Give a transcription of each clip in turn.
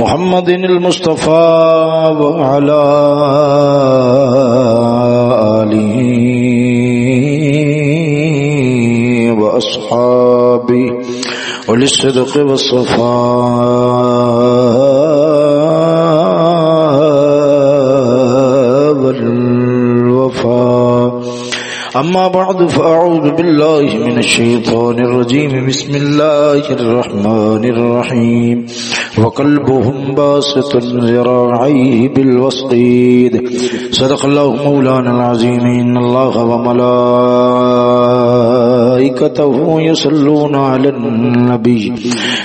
محمد المصطفى وعلى آله وأصحابه وللصدق والصفاء أما بعد، فأعوذ بالله من الشيطان الرجيم. بسم الله الرحمن الرحيم. وقلبهم باسط ذراعيه بالوسطيد صدق الله مولانا العظيم. إن الله وملائكته يصلون على النبي.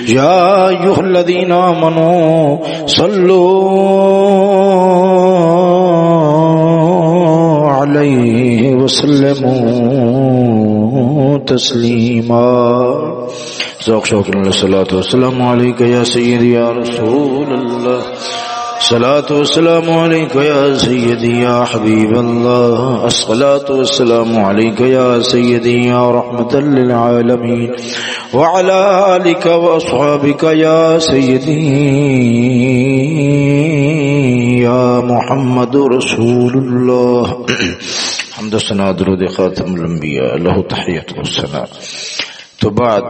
يا أيها الذين آمنوا صلوا عليه. وسلموا تسليما ذوق شوق اللہ صلاۃ والسلام علیک یا سیدی یا رسول اللہ۔ صلاۃ والسلام علیک یا سیدی یا حبیب اللہ۔ الصلاۃ والسلام علیک یا سیدی یا رحمت للعالمین۔ وعلى آلك واصحابك يا سيدي يا محمد رسول الله حمد و الصلاة درود خاتم الانبیاء. له تحیت و والسلام تو بعد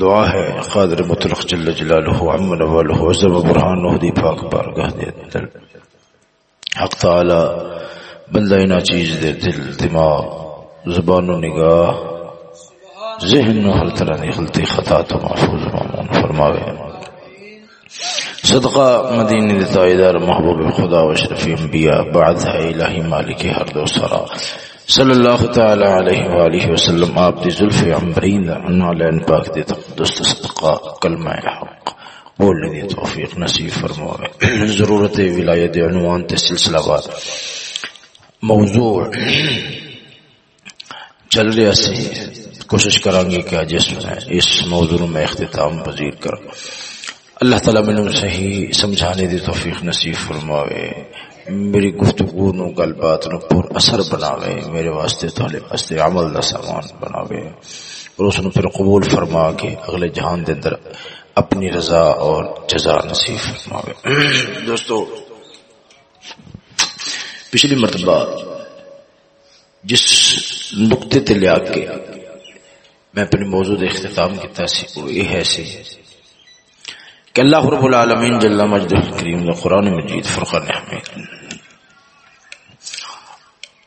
دعا ہے قادر مطلق جل جلالہ عمن والہ عزم برحانہ دی پاک بارگاہ دے اندر حق تعالی بندہ اینا چیز دے دل، دماغ، زبان و نگاہ، ذہن و ہر طرح دی غلطی خطا تو محفوظ مامون فرماوے. صدقہ مدینی دی تائیدار محبوب خدا و شرفی انبیاء، بعد ہے الہی مالک ہر دو سرا۔ صلی اللہ تعالی علیہ وآلہ وسلم، آپ دی ظلف عمرین انعلین پاک دی تقدس صدقہ، کلمہ حق، بولنے دی توفیق نصیب فرموے ضرورت ولایت عنوان تے سلسلہ بار موضوع چل رہا سی، کوشش کرانگے کہ جس میں، اس موضوع میں اختتام پذیر کر اللہ تعالیٰ میں صحیح سمجھانے دی توفیق نصیب فرماوے۔ میری گفتگو نو گل بات نو پور اثر بناوے۔ میرے واسطے تھوڑے واسطے عمل دا سامان بناوے۔ اور اس نو پھر قبول فرما کے اگلے جہان دے اندر اپنی رضا اور جزا نصیب فرماوے۔ دوستو، پچھلی مرتبہ جس نقطے تے لیا کے میں اپنے موضوع اختتام کیتا سی، وہ یہ ہے سی کہ اللہ رب العالمین جل مجد الکریم نے قرآن مجید فرقان حمید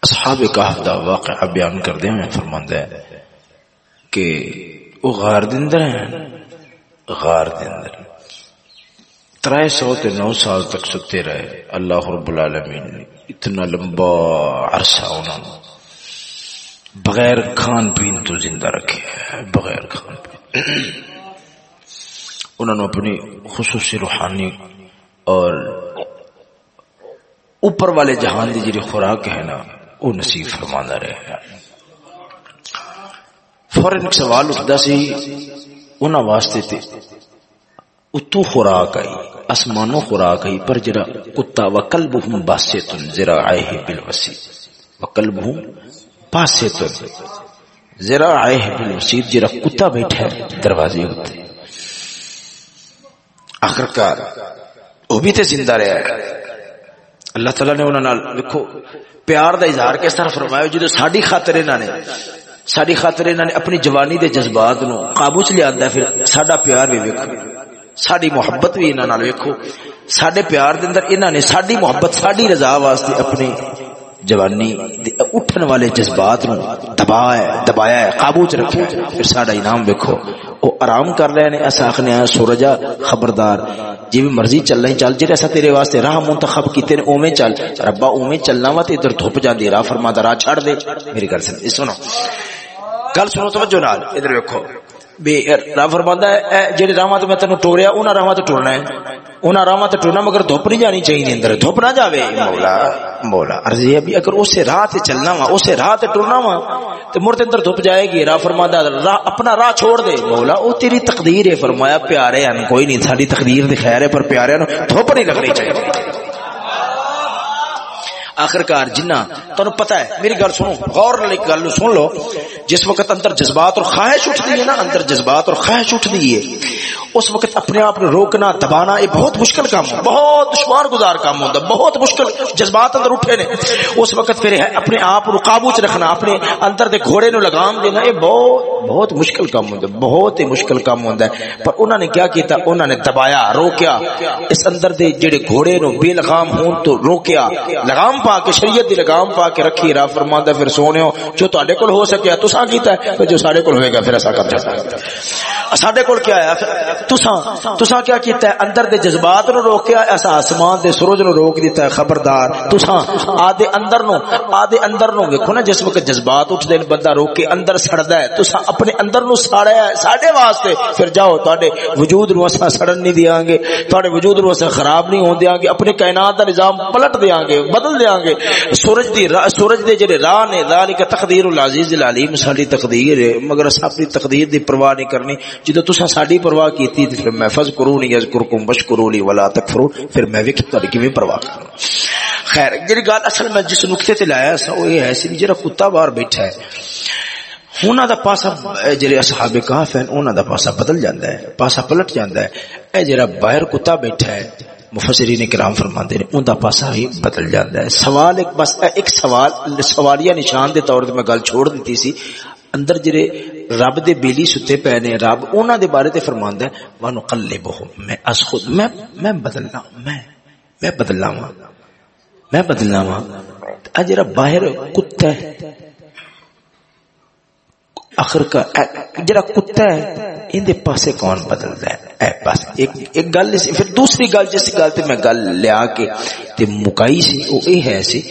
اصحاب کہف دا واقعہ بیان کر دے میں فرماندہ ہے کہ وہ غار دندر ہیں۔ غار دندر۔ ترائے سو تے نو سال تک سکتے رہے۔ اللہ رب العالمین نے اتنا لمبا عرصہ انہوں بغیر کھان پین تو زندہ رکھے۔ بغیر کھان پین۔ انہوں نے اپنی خصوصی روحانی اور اوپر والے جہان دی جی خوراک ہے نا، وہ نصیب فرمانا رہے فوراً ایک سوال اٹھتا سی انہوں واسطے تے اتو خوراک آئی اسمانو خوراک آئی، پر جرا کتا وکلبہم باسیتن زرا آئے بالوسی وکلبہم باسیتن زرا آئے بالوسی جرا کتا بیٹھا ہے دروازے ہوتے آخرکار وہ بھی تے زندہ رہا ہے اللہ تعالیٰ نے انہوں نے دیکھو، پیار دا اظہار کس طرح فرمایا جدو ساری خاطر انہوں نے ساری خاطر انہوں نے اپنی جوانی دے جذبات نو قابو چ لیا پھر ساڈا پیار بھی ویکھو۔ ساری محبت بھی انہوں نے ویکھو۔ سڈے پیار دے اندر انہوں نے ساری محبت ساری رضا واسطے اپنی جوانی اٹھن والے جذبات نو دبایا دبایا ہے، قابو چ رکھے پھر ساڈا انعام ویکھو۔ او آرام کر رہے ہیں ایسا آخنے آیا، سورجا، خبردار۔ جی بھی مرضی چل رہی چل جی ایسا تیرے واسطے راہ منتخب کیتے نے، اوویں چل۔ ربا، اوویں چلنا وا تے ادھر دھوپ جاندی، راہ فرما دا راہ چھڑ دے۔ میری گل سن سنو۔ گل سنو، توجہ نال، ادھر ویکھو۔ بے راہ فرماندا ہے جڑے راہ تے میں تینو ٹوریا انہاں راہ تے ٹرنا ہے۔ انہاں راہ تے ٹرنا مگر دھوپ نہیں جانی چاہیے اندر۔ دھوپ نہ جاوے۔ مولا مولا، عرض یہ بھی اگر اسے راہ تے چلنا وا اسے راہ تے ٹرنا وا، تے مرتے اندر دھوپ جائے گی راہ فرماندا راہ، اپنا راہ چھوڑ دے۔ مولا، او تیری تقدیر ہے، فرمایا، پیارے ہیں کوئی نہیں ساری تقدیر دی خیر ہے، پر پیارے نو دھوپ نہیں لگنی چاہیے آخرکار جنہ تمہیں پتا ہے، میری گل سنو، غور ایک گل سن لو۔ جس وقت اندر جذبات اور خواہش اٹھتی ہے نا، اندر جذبات اور خواہش اٹھتی ہے۔ اس وقت اپنے آپ کو روکنا، دبانا، یہ بہت مشکل کام ہے۔ بہت دشوار گزار کام ہوتا بہت مشکل جذبات اندر اٹھے نے۔ اس وقت پھر اپنے آپ کو قابو چ رکھنا، اپنے اندر دے گھوڑے نو لگام دینا، یہ بہت بہت مشکل کام ہوتا بہت ہی مشکل کام ہوتا ہے۔ پر انہوں نے کیا کیتا؟ انہوں نے دبایا، روکیا۔ اس اندر دے جڑے گھوڑے نو بے لگام ہون تو روکیا، لگام پا کے شریعت دی لگام پا کے رکھی را فرماندا پھر سونے ہو، جو تہاڈے کول ہو سکیا تساں کیتا ہے جو ساڈے کول ہوئے گا، پھر ایسا کر جاتا ساڈے کول کیا ہے؟ تساں تساں کیا کیتا ہے؟ اندر دے جذبات نو روکیا ایسا آسمان دے سورج نو روک دیتا ہے، خبردار۔ تساں آدے اندر نو آدے اندر نو ویکھو نا، جس وقت جذبات اٹھ دے بندہ روک کے اندر سڑدا ہے۔ تساں اپنے اندر نو ساڑیا ہے ساڈے واسطے۔ پھر جاؤ، تواڈے وجود نو اساں سڑن نہیں دیاں گے۔ تواڈے وجود نو اساں خراب نہیں ہون دیاں گے۔ اپنے کائنات دا نظام پلٹ دیاں گے، بدل دیاں گے۔ سورج دی را سورج دے جڑے راہ نے، ذالک تقدیر العزیز العلیم، ساڈی تقدیر ہے۔ مگر اساں اپنی تقدیر دی پرواہ نہیں کرنی۔ جدوں تساں ساڈی پرواہ کیتی تے پھر محفظ کرونی یذکرکم وشکرونی ولا تکفرون پھر میں ویکھ تہاڈی کیویں پرواہ کروں۔ خیر جڑی گل اصل میں جس نقطے تے لایا سا وہ یہ ہے سی جڑا کتا باہر بیٹھا ہے انہاں دا پاسا جڑے اصحاب کہف ہیں انہاں دا پاسا بدل جاندا ہے، پاسا پلٹ جاندا ہے۔ اے جڑا باہر کتا بیٹھا ہے، مفسرین کرام فرماندے نے اون دا پاسا ہی بدل جاندا ہے۔ سوال ایک، بس ایک سوال، سوالیہ نشان دے طور تے میں گل چھوڑ دتی سی۔ اندر جڑے رب دے بیلی ستے پے نے، رب انہاں دے بارے تے فرماندا ہے وانو قلبہم میں اس خود، میں میں بدلنا، میں میں بدلنا وا میں بدلنا وا اجرا باہر کتا ہے، آخر کا جڑا کتا ہے، ان دے پاسے کون بدلدا ہے؟ اے بس، ایک ایک گل پھر دوسری گل، جس گل تے میں گل لیا کے تے مکائی سی او اے ہے سی۔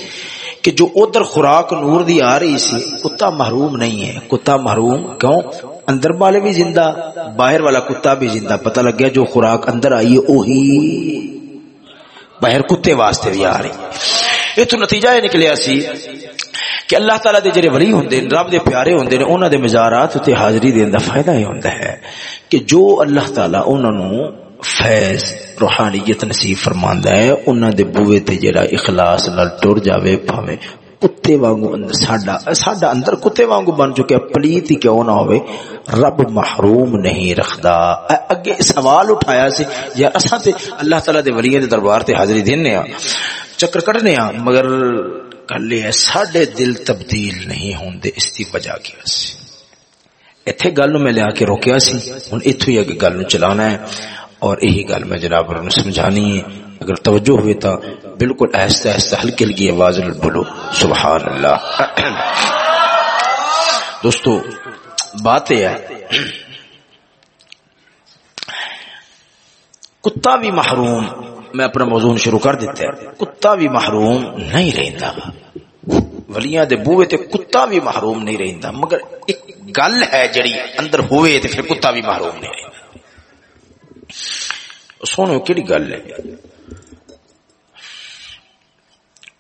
کہ جو ادھر خوراک نور دی آ رہی سی، کتا محروم نہیں ہے۔ کتا محروم کیوں؟ اندر والے بھی زندہ، باہر والا کتا بھی زندہ۔ پتہ لگ گیا جو خوراک اندر آئی ہے وہی باہر کتے واسطے بھی آ رہی۔ یہ تو نتیجہ یہ نکلیا سی کہ اللہ تعالی دے جڑے ولی ہوندے نے رب دے پیارے ہوندے نے انہاں دے مزارات تے حاضری دین دا فائدہ یہ ہوندا ہے کہ جو اللہ تعالی انہاں نو فیض روحانیت نصیب فرماندا ہے۔ انہاں دے بوئے تے جڑا اخلاص نال ٹر جاوے بھاوے کتے وانگو اندر، ساڈا ساڈا اندر کتے وانگو بن چکے پلیت ہی کیوں نہ ہوئے رب محروم نہیں رکھدا۔ اگے سوال اٹھایا سی، یا اساں تے اللہ تعالی دے ولیاں دے دربار تے حاضری دینے ہاں چکر کڈنے ہاں مگر گل یہ ہے، ساڈے دل تبدیل نہیں ہوندے اس دی وجہ کی وجہ ایتھے گل میں لیا کے روکیا سی، ہن ایتھوں ہی اگے گل نو چلانا ہے۔ اور یہی گل میں جناب سمجھانی ہے۔ اگر توجہ ہوئے تو بالکل ایسا ایسا ہلکی ہلکی آواز بولو۔ سبحان اللہ۔ دوستو، بات یہ ہے، کتا بھی محروم، میں اپنا موضوع شروع کر دیتا ہے۔ کتا بھی محروم نہیں رہتا ولیاں دے بوئے تے کتا بھی محروم نہیں رہتا مگر ایک گل ہے جڑی اندر ہوئے تے پھر کتا بھی محروم نہیں رہتا سونے کہڑی گل ہے؟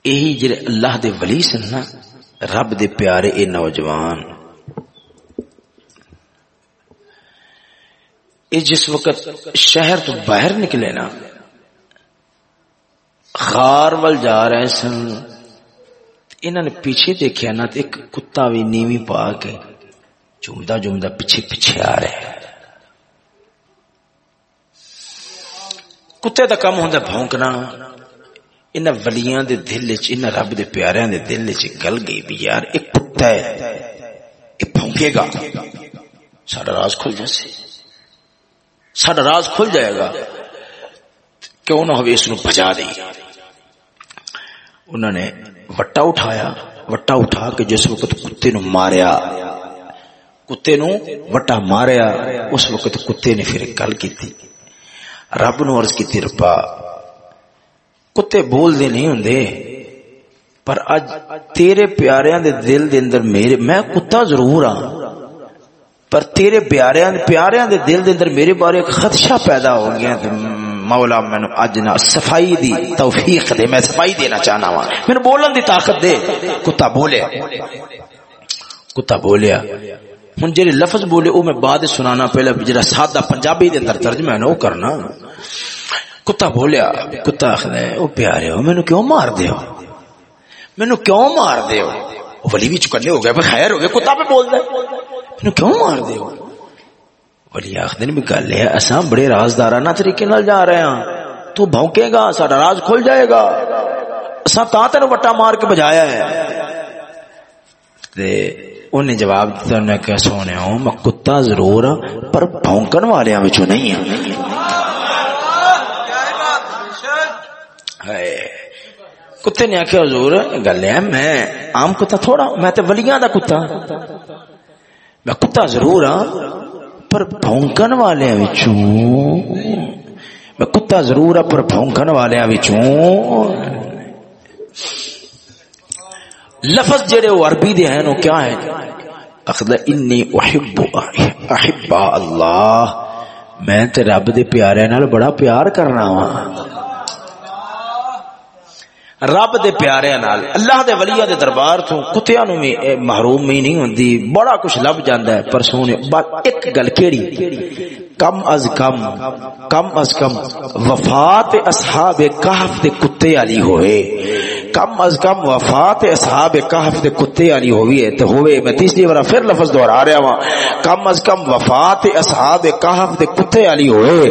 یہی جڑے اللہ دے ولی سن نا، رب دے پیارے اے نوجوان۔ اے جس وقت شہر تو باہر نکلے نا خار ول جا رہے سن۔ انہوں نے پیچھے دیکھا نا تو ایک کتا بھی نیوی پا کے جمدہ جمدہ پیچھے پیچھے آ رہے ہیں کتے دا کم ہوندا بھونکنا ان ولیاں دے دل وچ، ان رب دے پیاریاں دے دل وچ گل گئی بھی یار، ایک کتا ہے۔ اے بھونکے گا۔ ساڈا راز کھل جائے ساڈا راز کھل جائے گا۔ کیوں نہ ہوئے اس نو بجا دے انہوں نے وٹا اٹھایا۔ وٹا اٹھا کے جس وقت کتے نو ماریا، کتے نو وٹا ماریا، اس وقت کتے نے پھر گل کی تھی رب نو عرض کی ربا، کتے بول دے نہیں ہوں پر اج تیرے پیاریاں دے دل دے اندر میرے، میں کتا ضرور ہاں پر تیرے پیاریاں پیاریاں دے دل دے اندر میرے بارے ایک خدشہ پیدا ہو گیا مولا میں اج نہ صفائی دی توفیق دے، میں صفائی دینا چاہنا ہاں۔ وا میں بولن دی طاقت دے۔ کتا بولیا۔ کتا بولیا۔ ہوں جی لفظ بولے وہ میں بعد سنانا پہلے جا سادہ پنجابی دے اندر ترجمہ ہے نا وہ کرنا۔ کتا بولیا، کتا آخر وہ پیارے ہو مینو کیوں مار دے مینو کیوں مار دے ولی بھی چکنے ہو گئے خیر ہو گئے، کتا پہ بول دے۔ مینو کیوں مار دے ولی آخر بھی گل ہے اصا بڑے رازدارانہ طریقے نال جا رہے ہیں تو بھونکے گا سارا راز کھل جائے گا۔ اصا تا تین وٹا مار کے بجایا ہے۔ انہیں جواب دیتا انہیں کہ سونے ہوں میں کتا ضرور ہوں پر بھونکن والے ہیں نہیں ہیں کتے نے آخیا حضور گل ہے، میں عام کتا تھوڑا میں تے ولیاں دا کتا۔ میں کتا ضرور ہاں پر بھونکن والے ہاں وچوں۔ میں کتا ضرور ہاں پر بھونکن والے ہاں وچوں۔ لفظ جڑے وہ عربی دے ہیں وہ کیا ہے اخذ انی احب احب اللہ، میں تے رب دے پیارے نال بڑا پیار کرنا ہوں رب دے پیارے نال، اللہ دے ولیہ دے دربار تو کتیاں نو بھی محروم ہی نہیں ہوندی، بڑا کچھ لب جاندا ہے، پر سونے بات ایک گل کیڑی؟ کم از کم کم از کم، وفات اصحاب کہف دے کتے والی ہوئے۔ کم از کم وفات اصحاب کہف دے کتے والی ہوئی ہے تے ہوئے، میں تیسری بار پھر لفظ دوہرا رہا ہوں۔ کم از کم وفات اصحاب کہف دے کتے والی ہوئے۔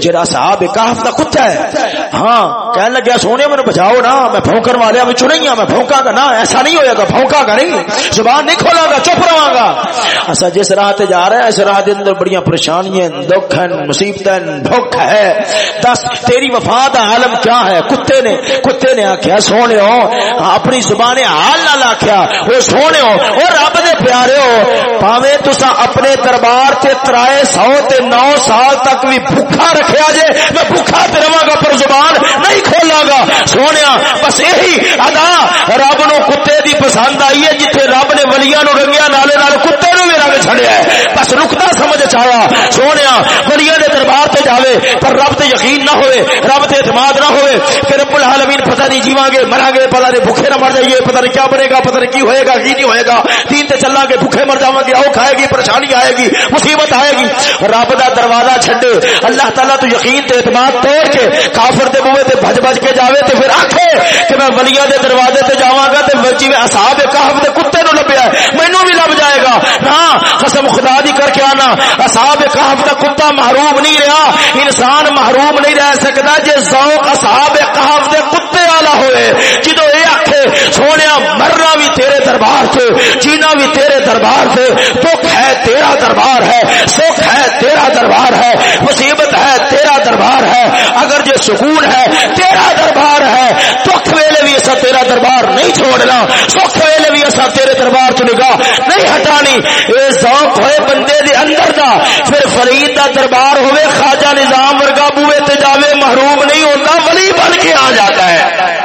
جڑا اصحاب کہف دا کتا ہے ہاں کہنے لگا سونے مینوں بچاؤ نا، میں بھونکن والے ہاں، میں نہیں ہوں میں بھونکا گا، نا، ایسا نہیں ہوئے گا بھونکا گا نہیں۔ زبان نہیں کھولا گا، چپ رہا گا۔ اصا جس راہ تے جا رہے ہیں، اس راہ دے اندر بڑی پریشانیاں دکھ ہیں مصیبت بھوک ہے۔ دس، تیری وفا دا عالم کیا ہے؟ کتے نے کتے نے آخیا سونے ہو، اپنی زبان حال نہ آخیا وہ سونے ہو، وہ رب دے پیارے ہو۔ پاوے تسا اپنے دربار تے ترائے سو تے نو سال تک بھی بھوکا رکھیا جے۔ میں بھوکا تے رواں گا، پر زبان نہیں کھولا گا۔ سونے ہاں، بس یہی ادا۔ رب نو کتے دی پسند آئی ہے، جتھے رب نے ولیا نو رنگیا نالے نال کتے نو بھی رنگ چڑیا ہے۔ بس رکتا سمجھ چاہا سونے ہاں، ولیا دے دربار تے جاوے، پر رب تے یقین نہ ہوئے، رب تے اعتماد نہ ہوئے۔ کہ رب العالمین پتہ نہیں جیواں گے مراں گے پتہ نہیں بھوکے نہ مر جائیے، پتہ نہیں کیا بنے گا، پتہ نہیں کی ہوئے گا، کی نہیں ہوئے گا۔ دین تے چلا گے، بھوکے مر جاواں گے او کھائے گی، پریشانی آئے گی، مصیبت آئے گی۔ رب دا دروازہ چھڈے اللہ تعالی تو یقین تے اعتماد توڑ کے کافر دے منہ تے بھج بھج کے جاوے تے پھر آکھے کہ میں ولییا دے دروازے تے جاواں گا تے جی میں اصحاب کہف دے کتے نو لبیا ہے، مینوں بھی لب جائے گا۔ ہاں قسم خدا دی کر کے آنا، اصحاب کہف دا کتا محروم نہیں رہا، انسان محروم نہیں رہ سکدا جے ذوق اصحاب کہف دے کتے والا ہوئے۔ جدو اے آکھے، سونیا، مرنا بھی تیرے دربار سے جینا بھی تیرے دربار سے دکھ ہے تیرا دربار ہے، سکھ ہے تیرا دربار ہے، مصیبت ہے تیرا دربار ہے، اگر جو سکون ہے تیرا دربار ہے، دکھ ویلے بھی ایسا تیرا دربار نہیں چھوڑنا، سکھ ویلے بھی ایسا تیرے دربار تو نگاہ نہیں ہٹانی۔ اے ذوق ہوئے بندے دے اندر دا، پھر فرید دا دربار ہوئے، خواجہ نظام ورگا بوئے تے جاوے، محروم نہیں ہوتا، ولی بن کے آ جاتا ہے۔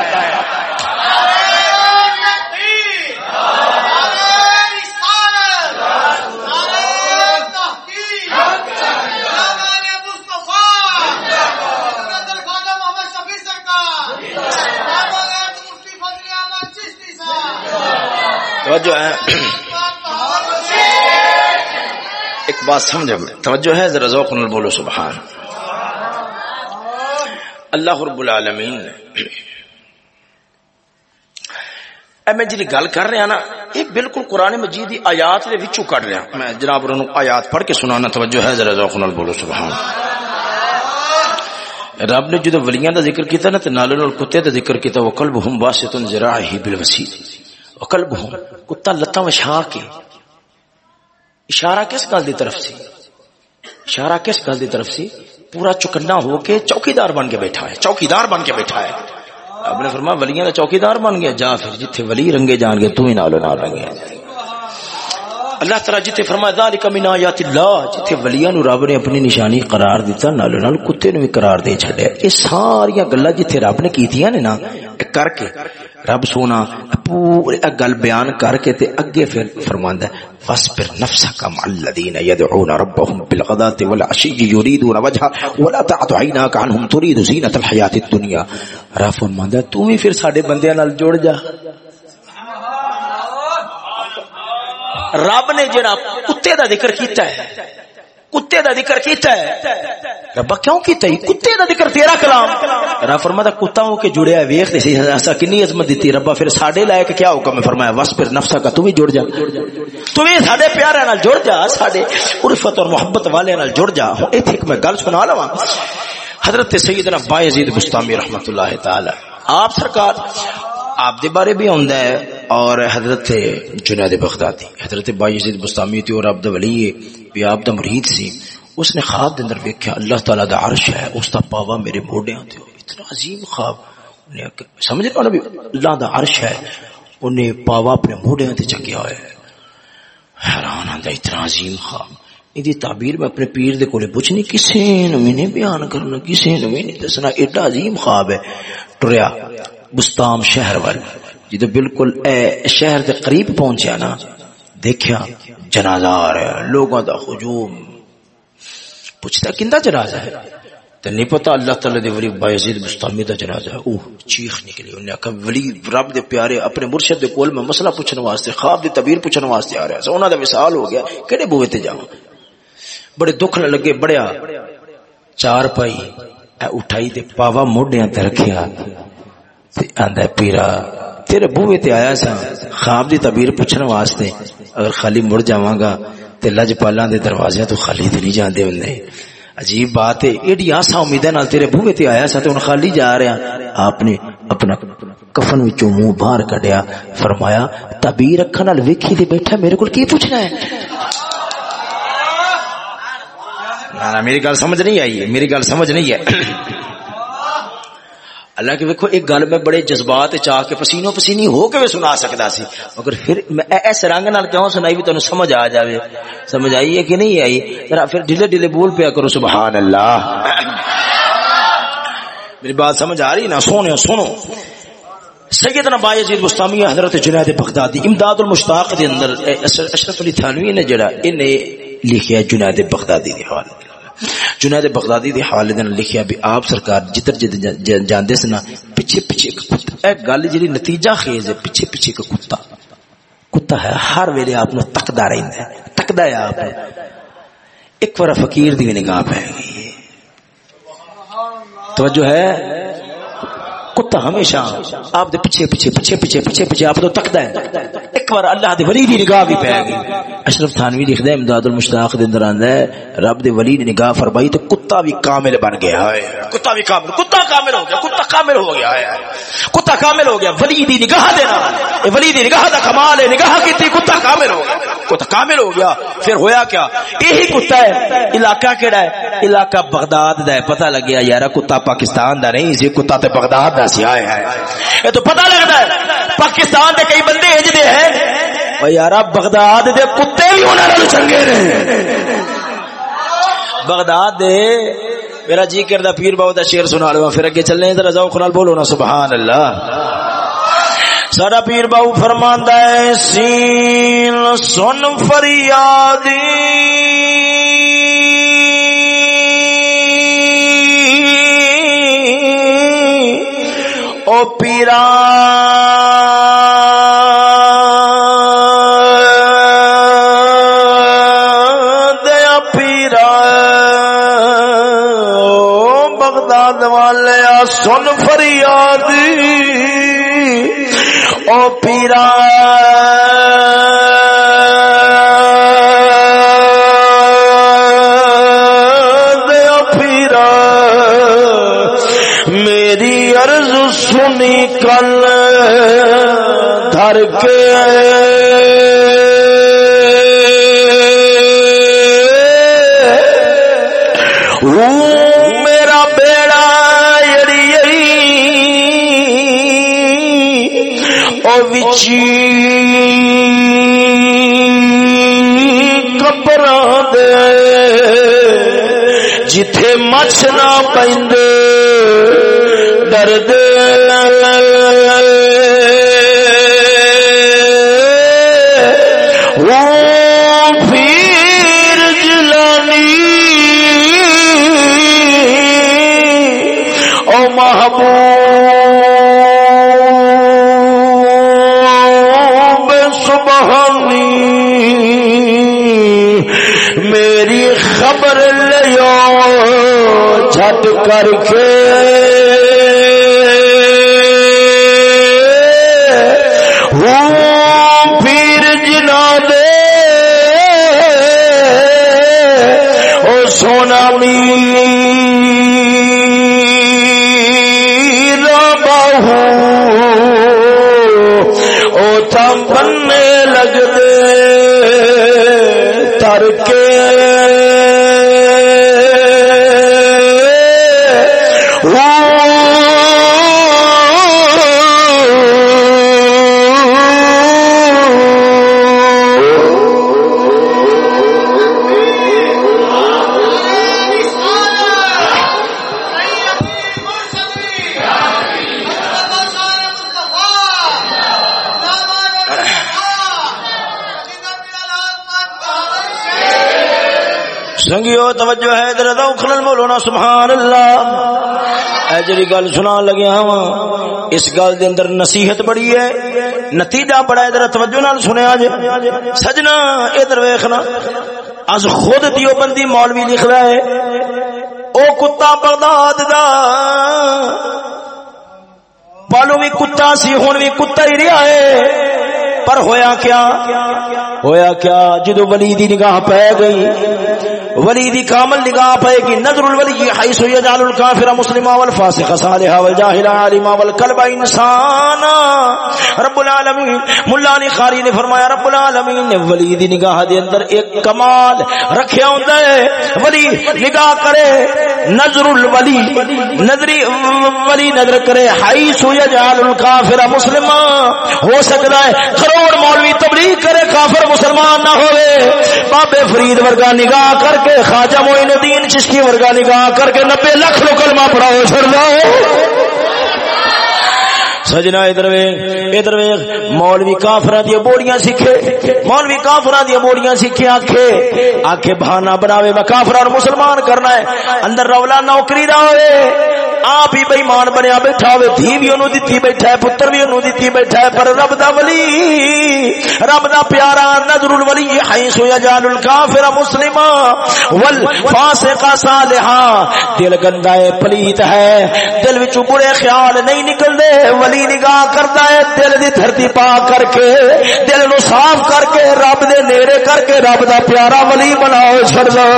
توجہ ہے، ایک بات سمجھو، توجہ ہے، ذرا ذوق نل بولو، سبحان۔ اللہ رب العالمین، اے میں جی گل کر رہا نا، یہ بالکل قرآن مجید دی آیات دے وچوں کٹ رہا۔ میں جناب انہوں آیات پڑھ کے سنانا، توجہ ہے، ذرا ذوق نل بولو، سبحان۔ رب نے جدو ولیاں دا ذکر کیتا نا، تے نال نال کتے دا ذکر کیتا وہ قلبہم واسطن ذراعہ بالوسیل اکلب ہوں، کتا لتاں وچھا کے اشارہ کس گل دی طرف سی؟ اشارہ کس گل دی طرف سی؟ پورا چکنا ہو کے چوکیدار بن کے بیٹھا ہے، چوکیدار بن کے بیٹھا ہے۔ اب نے فرمایا، ولیاں دا چوکیدار بن گیا۔ جا پھر، جتھے ولی رنگے جان گے، تو ہی نالو نال رنگے۔ اللہ تعالی جتھے فرمایا، ذالک من آیات اللہ، جتھے ولیاں نو رب نے اپنی نشانی قرار دیتا نالو نال کتے نو بھی قرار دے چھڈیا۔ یہ ساری گلاں جتھے رب نے کیتیاں نے نا کر کے۔ رب سونا پورے گل بیان کر کے تے اگے پھر فرماندا ہے، فاصبر نفسك مع الذين يدعون ربهم بالغداة والعشي يريدون وجهه ولا تعد عيناك عنهم تريد زينة الحياة الدنيا رب فرماندا تو بھی پھر ساڈے بندیاں نال جڑ جا۔ رب نے جڑا کتے دا ذکر کیتا ہے، کتے دا ذکر کیتا ہے۔ ربا کیوں کیتا ہے؟ کتے دا ذکر تیرا کلام۔ رب فرماتا کتا ہو کے جڑیا ویخ سی، ایسا کنی عظمت دیتی۔ ربا پھر ساڈے لائق کیا حکم ہے؟ فرمایا بس پھر نفسا کا تو بھی جڑ جا۔ تو بھی ساڈے پیارے نال جڑ جا، ساڈے عرفت اور محبت والے نال جڑ جا۔ ہوں، ایتھے میں گل سنا لواں۔ حضرت سیدنا بایزید بستامی رحمت اللہ تعالی۔ آپ سرکار آپ دے بارے بھی ہوندا ہے اور حضرت جنید بغدادی، حضرت بایزید بستامی تھی اور آپ دا ولی بھی آپ دا مرید سی، اس نے خواب دے اندر ویکھیا، اللہ تعالی دا عرش ہے، اس دا پاوا میرے موڈیاں تے، اتنا عظیم خواب نے سمجھ رہے نبی اللہ دا عرش ہے، انہیں پاوا اپنے موڈیاں تے چکیا ہوا ہے۔ حیران آندا، اتنا عظیم خواب۔ یہ تعبیر میں اپنے پیر دے کولے پوچھنی، کسے نو نہیں بیان کرنا، کسے نو نہیں دسنا، ایڈا عظیم خواب ہے۔ ٹریا بستام شہر وال جدو جی بالکل اے شہر دے قریب پہنچیا نا، دیکھیا جنازہ آ رہا ہے لوگوں دا ہجوم۔ پوچھتا کندا جنازہ ہے؟ تے نہیں پتا اللہ تعالی دے ولی بایزید بستامی دا جنازہ ہے۔ اوہ، چیخ نکلی۔ انہوں نے کہا ولی رب دے پیارے اپنے مرشد دے کول میں مسئلہ پوچھنے واسطے، خواب دی تعبیر پوچھنے واسطے آ رہا ہے۔ انہاں دا مثال ہو گیا، کیڑے بوئے تے جاواں؟ بڑے دکھ لگے بڑیا چار پائی، اے اٹھائی تے پاوا موڈیاں تے رکھیا۔ آندا پیرا، تیرے بوئے تے آیا سا خواب دی تعبیر پوچھنے واسطے، اگر خالی مڑ جاواں گا تے لج پالاں دے دروازے تو خالی تے نہیں جاندے ہوندے عجیب بات ہے، ایڈی آسا امید نال تیرے بوئے تے آیا سا تے ہن خالی جا رہا ہاں۔ آپ نے اپنا کفن وچوں منہ باہر کڈیا، فرمایا، تعبیر اکھاں نال ویکھی تے بیٹھا، میرے کول کی پوچھنا ہے؟ میری گل سمجھ نہیں آئی میری گل سمجھ نہیں ہے۔ اللہ کہ ویکھو، ایک گل میں بڑے جذبات چاہ کے پسینوں پسینی ہو کے میں سنا سکتا سی، مگر پھر میں ایس رنگ نال کیوں سنائی بھی تینوں سمجھ آ جاوے؟ سمجھ آئی ہے کہ نہیں آئی؟ ذرا پھر ڈھیلے ڈھیلے بول پیا کرو، سبحان اللہ۔ میری بات سمجھ آ رہی نا؟ سونے سنو سیدنا بایزید مستامی حضرت جنید بغدادی، امداد المشتاق دے اندر اشرف علی تھانوی نے جڑا، انہیں لکھیا جنید بغدادی دے حوالے۔ جنید بغدادی دے حوالے دے لکھیا بھی آپ سرکار جتر جتر جاندے سنا پیچھے پیچھے ایک کتا۔ اے گل جڑی نتیجہ خیز ہے، پیچھے پیچھے ایک کتا۔ کتا ہے، ہر ویلے آپ نو تکدا رہندا ہے، تکدا ہے آپ۔ ایک بار فقیر دی نگاہ پے گئی توجہ ہے۔ کتا ہمیشہ آپ دے پیچھے پیچھے پیچھے پیچھے پیچھے پیچھے آپ تو تکدا ہے۔ ایک بار اللہ دے ولی دی نگاہ بھی پے گئی۔ اشرف تھانوی لکھدا ہے امداد المشتاق دے اندر آندا ہے۔ رب دے ولی دی نگاہ فرمائی تو کتا بھی کامل بن گیا ہے۔ کتا بھی کامل کتا کامل ہو گیا، کتا کامل ہو گیا ہے۔ کتا کامل ہو گیا، ولی دی نگاہ دے نال۔ اے ولی دی نگاہ دا کمال ہے، نگاہ کیتی کتا کامل ہو گیا۔ کتا کامل ہو گیا، پھر ہویا کیا؟ یہی کتا ہے۔ علاقہ کیڑا ہے؟ علاقہ بغداد دا ہے، پتہ لگیا یارا کتا پاکستان دا نہیں سی کتا تے بغداد دا سی۔ آئے ہے یہ تو پتہ لگتا ہے، پاکستان دے کئی بندے اج دے ہیں۔ یار بغداد دے کتے بھی انہوں چنگے نے۔ بغداد دے، میرا جی کردہ پیر باو دا شیر سنا لوا پھر اگے چلنے ذرا ذوق نال بولو نا، سبحان اللہ۔ سارا پیر باو فرماندا ہے، سین سن فریادی۔ او پیرا دیا پیرا بغداد والیا سن فریاد او پیرا سنی کل دھر کے میرا بیڑا او بچی کپڑا دے جتھے مچھ نہ پہ درد پیر جلانی۔ او محبوب سبحانی۔ میری خبر لو جھٹ کر کے۔ بینک تو خلل بولونا سبحان اللہ۔ اے جڑی گل سنا لگیا ہاں اس گل دے اندر نصیحت بڑی ہے۔ نتیجہ بڑا ہے ادھر توجہ نال سنیا جے۔ سجنا، ادھر ویکھنا۔ از خود دیو بندی مولوی لکھ رہا ہے، او کتا بغداد دا۔ پالو بھی کتا سی، ہن بھی کتا ہی رہا ہے۔ پر ہویا کیا؟ ہویا کیا؟ جدو ولی دی نگاہ پہ گئی ولی دی کامل نگاہ پائے گی نظر الولی حیث یجعل الکافر مسلمہ والفاسق صالحا والجاہل عالما والقلب انسانا. رب العالمین، ملا علی قاری نے فرمایا، رب العالمین نے ولی دی نگاہ دے اندر ایک کمال رکھیا ہوندا ہے ولی نگاہ کرے۔ نظر الولی، نظری ولی نظر کرے ہائی سویا جال الکافر مسلمان ہو سکتا ہے کروڑ مولوی تبلیغ کرے کافر مسلمان نہ ہوئے۔ بابے فرید ورگا نگاہ کر کے، خواجہ معین الدین چشتی ورگا نگاہ کر کے، نبے لکھ لو کلمہ پڑھاؤ چھڑ دو۔ سجنا ادھر ادھر مولوی کافر دیا بوڑیاں سیکھے، مولوی کافر دیا بوڑیاں سیکھے، آکھے آکھے بہانا بناوے میں کافر اور مسلمان کرنا ہے، اندر رولا نوکری رہے آپ ہی بےمان بنیا بیٹھا ہوئے، دھی بھی انہوں دیتی بیٹھا ہے، پتر بھی انہوں دیتی بیٹھا ہے، پر رب دا ولی، رب دا پیارا نظر الولی حیث یجال الکافر مسلما والفاسق صالحا دل گندا ہے، پلیت ہے، دل وچ برے خیال نہیں نکل دے ولی نگاہ کردا ہے، دل دی دھرتی پاک کر کے۔ دل صاف کر کے رب دے نیڑے کر کے رب دا پیارا ولی بناؤ، چھڑ دو۔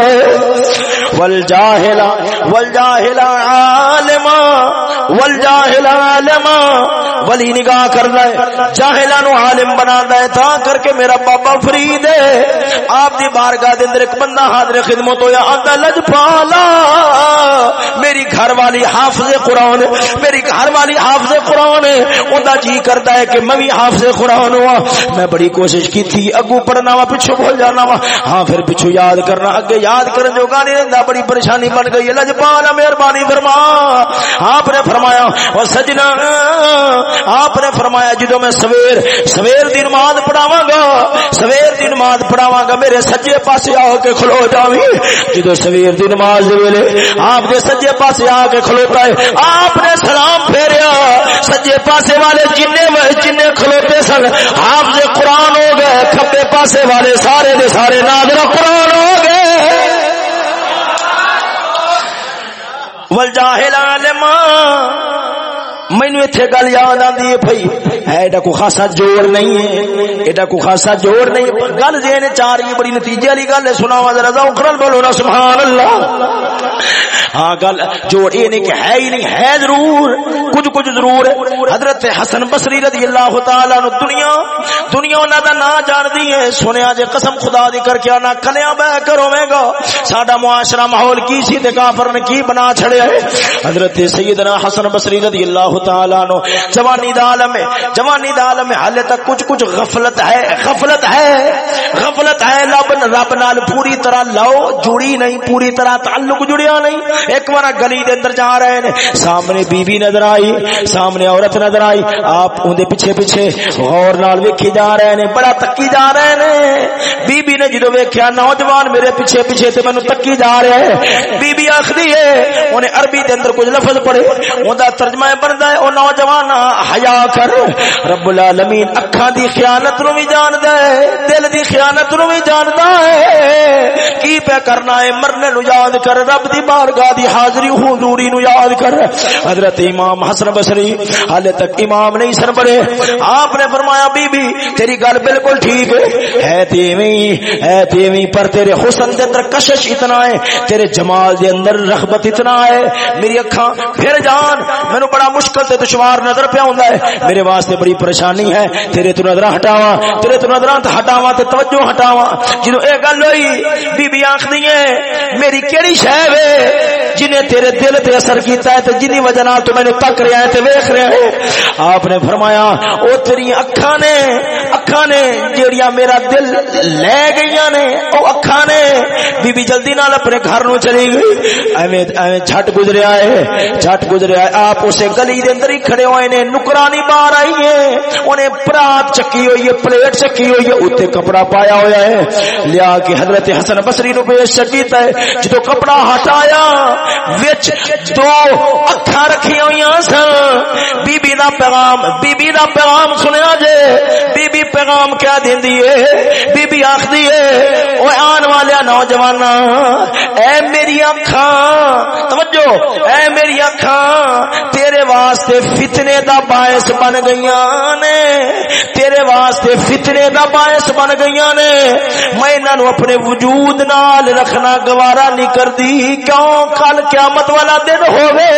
والجاہلا والجاہلا عالم عالما والجاہل عالما۔ ولی نگاہ کر ہے، جاہلہ نو عالم بنا ہے، تا کر کے میرا بابا فرید ہے۔ آپ دی بارگاہ دے اندر ایک بندہ حاضر خدمت ہویا، آندا، لج پالا۔ میری گھر والی حافظ قرآن، میری گھر والی حافظ قرآن ہے اوندا جی کردا ہے کہ میں بھی حافظ قرآن ہوا میں بڑی کوشش کوشش کی تھی اگو پڑھنا وا پیچھے بھول جانا وا۔ ہاں پھر پیچھے یاد کرنا، اگے یاد کرن جو گانی رہندا بڑی پریشانی بن گئی۔ لج پالا مہربانی فرما۔ آپ نے فرمایا اور سجنا، آپ نے فرمایا جدو میں سویر سویر دی نماز پڑھاواں گا، سویر دی نماز پڑھاواں گا، میرے سجے پاسے آ کے کھلو جاویں۔ جدو سویر دی نماز دے ویلے آپ دے سجے پاسے آ کے کھلوتا ہے آپ نے سلام پھیریا، سجے پاسے والے جنے جنے کھلوتے سن، آپ دے قرآن ہو گئے کھبے پاسے والے سارے دے سارے نادر قرآن ہو گئے۔ والجاہل عالما مینو اتنے گل یاد آتی ہے بھائی ایڈا کو خاصا جوڑ نہیں ہے۔ ایڈا کو خاصا جوڑ نہیں گل جی چار کی بڑی نتیجے والی گل ہے۔ سنا وا ذرا اکھڑ بولو نا سبحان اللہ ہاں گل جوڑ یہ نہیں کہ ہے ہی نہیں، ہے ضرور۔ کچھ کچھ ضرور ہے۔ حضرت حسن بصری رضی اللہ تعالی نو دنیا دنیا انہاں دا نام جاندی ہے۔ سنیا جے قسم خدا دی کر کے نہ کلیا بہ کر ہوے گا۔ ساڈا معاشرہ ماحول کی سی تے کافر نے کی بنا چھڑیا ہے؟ حضرت سیدنا حسن بصری رضی اللہ تعالی نو۔ جوانی دا عالم ہے جوانی دا عالم ہے حالے تک کچھ کچھ غفلت ہے غفلت ہے غفلت ہے۔ رب رب نال پوری طرح لو، جڑی نہیں، پوری طرح تعلق جڑیا نہیں۔ ایک بار گلی دے اندر جا رہے ہیں سامنے بی بی نظر آئی، سامنے عورت نظر آئی۔ آپ اون دے پیچھے پیچھے غور نال ویکھی جا رہے ہیں بڑا تکی جا رہے ہیں بی بی نے جدو ویکھیا، نوجوان میرے پیچھے پیچھے تے مینوں تکی جا رہے ہیں۔ بی بی آکھدی ہے، اونے عربی دے اندر کچھ لفظ پڑھے۔ اوندا ترجمہ بندا ہے او نوجوان حیا کر۔ رب العالمین، اکھاں دی خیانت نو بھی جاندا ہے، دل دی خیانت نو بھی جاندا ہے۔ کی پہ کرنا ہے؟ مرنے نو یاد کر، رب دی بارگاہ دی حاضری، حضوری نو یاد کر۔ حضرت امام حسن بصری حال تک امام نہیں سن پڑے۔ آپ نے فرمایا بی بی تیری گل بالکل ٹھیک ہے۔ ہے تیویں ہے تیویں، پر تیرے حسن دے اندر کشش اتنا ہے، تیرے جمال دے اندر رغبت اتنا ہے۔ میری اکھاں، پھر جان، مینوں بڑا مشکل مشکل تے دشوار نظر پیا ہوندا ہے۔ میرے واسطے بڑی پریشانی ہے۔ تیرے تو نظر ہٹاواں۔ تیرے تو نظر ہٹاواں تے توجہ ہٹاواں۔ جدوں اے گل ہوئی بی بی آکھدی ہے میری کیڑی شے وے جنے تیرے دل تے اثر کیتا ہے تے جنی وجہ نال تو مینوں تک رہیا ہے تے ویکھ رہیا ہے۔ آپ نے فرمایا، او تیری اکھاں نے اکھاں نے جیڑیاں میرا دل لے گئیاں نے او اکھاں نے بی بی جلدی نال اپنے گھر نو چلی گئی ایویں ایویں جھٹ گزریا ہے جھٹ گزریا ہے آپ اسے گلی دے اندر ہی کھڑے ہوئے نے نکرانی باہر آئی ہے اونے پرات چکی ہوئی ہے پلیٹ چکی ہوئی ہے اوتے کپڑا پایا ہویا ہے لیا کہ حضرت حسن بصری نو پیش کیتا ہے جدوں کپڑا ہٹایا وچ دو اکھاں رکھی ہوئی سن بی بی دا پیغام بی بی دا پیغام سنیا جے بی بی پیغام کیا دیندی ہے؟ بی بی آکھدی ہے او آن والیا نوجوان اے میری اکھاں توجہ، اے میری اکھاں واسطے فتنے دا باعث بن گئیاں نے۔ تیرے واسطے فتنے دا باعث بن گئیاں نے۔ میں انہاں نو اپنے وجود نال رکھنا گوارا نہیں کردی کیوں؟ کل قیامت والا دن ہوے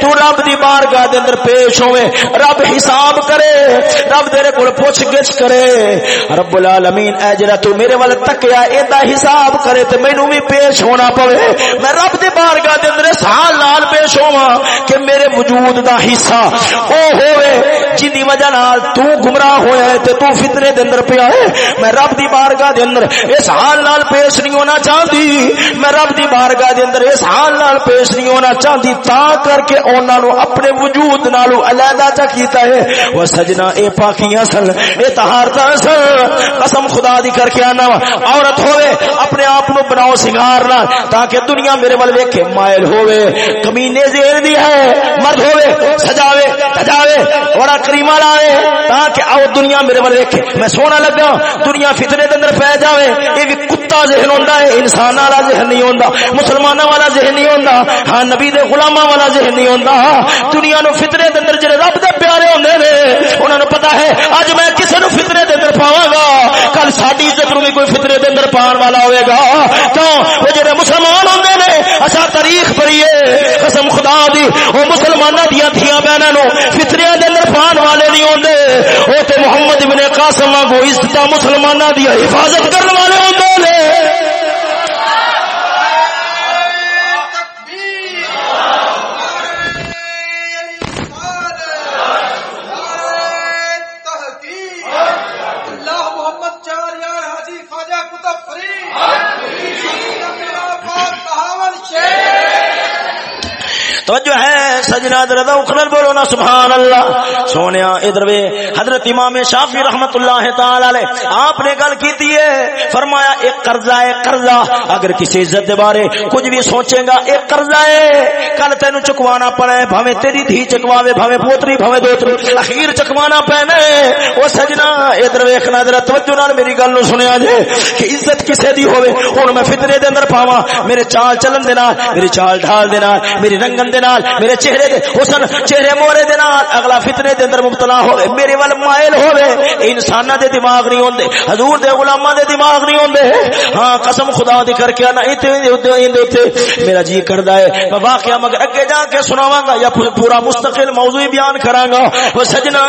تو رب دی بارگاہ دے اندر پیش ہوے رب حساب کرے۔ رب تیرے کول پوچھ گچھ کرے۔ رب العالمین، اے جڑا تو میرے ول تکیا ایندا حساب کرے تے مینوں بھی پیش ہونا پوے۔ میں رب دی بارگاہ دے اندر سال نال پیش ہوواں کہ میرے وجود وجود دا حصہ۔ او ہوے جن وجہ نال تو گمراہ ہویا ہے تے تو فتنے دے اندر پیا ہے۔ میں رب دی بارگاہ دے اندر اس حال نال پیش نہیں ہونا چاہندی۔ میں رب دی بارگاہ دے اندر اس حال نال پیش نہیں ہونا چاہندی تا کر کے انہاں نو اپنے وجود نالو علیحدہ چا کیتا ہے۔ وہ سجنا، اے پاکیاں سن اے طہارتاں سن قسم خدا دی کر کے آنا عورت ہوے اپنے آپ نو بناؤ سنگار نہ تاکہ دنیا میرے ول ویکھے، مائل ہوے کمینے ذہن دی ہے، مرد ہوے سجاوے سجاوے بڑا کریما لاوے تاکہ آؤ دنیا میرے ول ویکھے۔ میں سونا لگا، دنیا فتنے دے اندر پے جاوے اے بھی کتا ذہن ہوندا ہے، انسان والا ذہن نہیں ہوندا، مسلماناں والا ذہن نہیں ہوندا ہاں نبی دے غلاماں والا ذہن نہیں ہوندا۔ دنیا نو فتنے دے اندر جڑے رب دے پیارے ہوندے نے، انہاں نو پتہ ہے اج میں کسے نو فتنے دے اندر پاواں گا، کل ساڈی عزت نو بھی کوئی فتنے دے اندر پان والا ہوے گا۔ کیوں؟ وہ جڑے مسلمان ہوندے نے اسا تاریخ پڑھیے، قسم خدا دی او مسلماناں دیا تھیاں بہنوں نو فتنے دے اندر پان والے نہیں ہوندے۔ او تے محمد ابن قاسم کو عزت مسلماناں دی حفاظت کرنے توجہ ہے سجنا دردا اخرل بولو نا، سبحان اللہ۔ سونیا، ادھر وے، حضرت امام شافعی رحمت اللہ تعالی علیہ، آپ نے گل کیتی ہے، فرمایا، ایک قرضہ ہے، قرضہ۔ اگر کسی عزت دے بارے کچھ بھی سوچے گا، ایک قرضہ ہے۔ کل تینو چکوانا پڑے بھویں تیری دھی چکواوے، بھویں پوتری، بھویں دوتری۔ اخیر چکوانا پینا ہے او سجنا ادھر ویکھنا ذرا توجہ نال میری گل نو سنیا جے، کہ عزت کسے دی ہوے ہن میں فتنے دے اندر پاواں، میرے چال چلن دے نال، میری چال ڈھال دے نال، میری رنگن دے نال، میرے چہرے دے، حسن چہرے مورے دے نال، اگلا فتنے دے اندر مبتلا ہوے میرے ول مائل ہوے انساناں دے دماغ نہیں ہوندے، حضور دے غلاماں دے دماغ نہیں ہوندے ہاں قسم خدا دی کر کے انا ایتھے ایتھے میرا جی کردا ہے، میں واقعہ مگر اگے جا کے سناواں گا، یا پورا مستقل موضوع بیان کراں گا او سجنا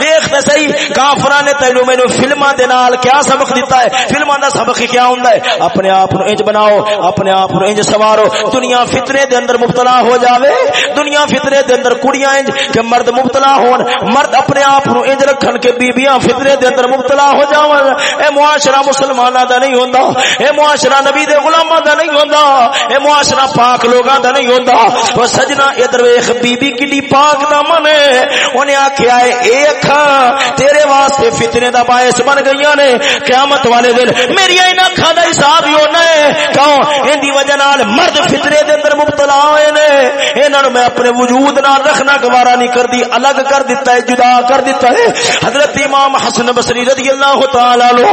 دیکھ تے صحیح، کافراں نے تینو مینوں فلماں دے نال کیا سبق دتا ہے، فلماں دا سبق کیا ہوندا ہے؟ اپنے آپ نو انج بناؤ، اپنے آپ نو انج سوارو دنیا فتنے دے اندر مبتلا ہو جاوے، دنیا فتنے دے اندر کڑیاں انج کہ مرد مبتلا ہون، مرد اپنے آپ نو انج رکھن کے بیبیاں فتنے دے اندر مبتلا ہو جاون۔ اے معاشرہ مسلماناں دا نہیں ہوندا، اے معاشرہ نبی دے غلاماں دا نہیں ہوندا، اے معاشرہ پاک لوگاں دا نہیں ہوندا۔ او سجنا ادھر ویکھ بی بی کڈی پاک دامن ہے۔ اونے آکھیا اے اے اکھاں، تیرے واسطے فتنے دا باعث بن گئیاں نے۔ قیامت والے دن میری انہاں اکھاں دا حساب ہی ہونا ہے۔ کیوں؟ ان دی وجہ نال مرد فتنے دے اندر مبتلا مبتلا ہوئے نے انہاں میں اپنے وجود نال رکھنا گوارا نہیں کردی، الگ کر دیتا ہے، جدا کر دیتا ہے۔ حضرت امام حسن بصری رضی اللہ تعالی عنہ،